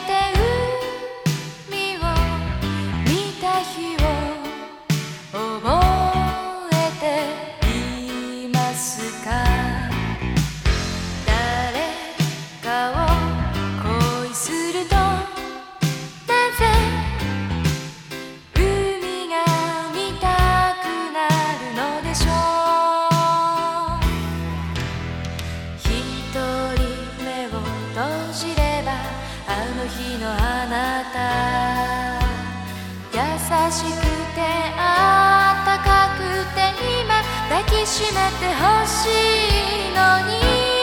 ててあったかくて今抱きしめてほしいのに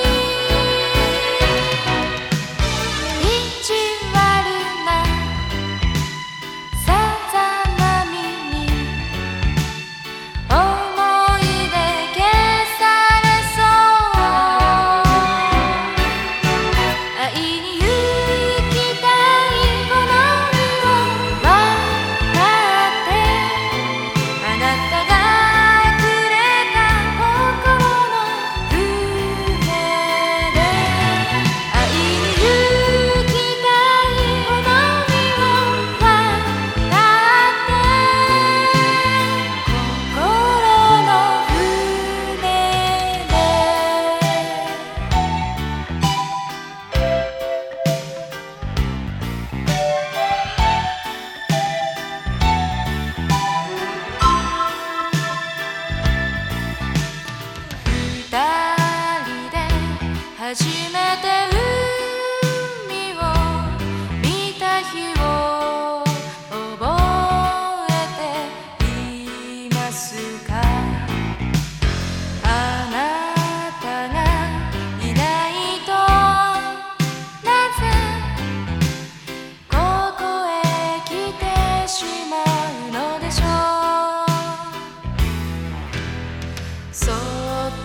そっ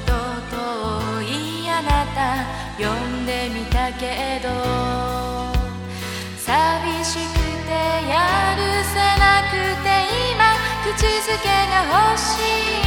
と遠いあなた呼んでみたけど。口づけが欲しい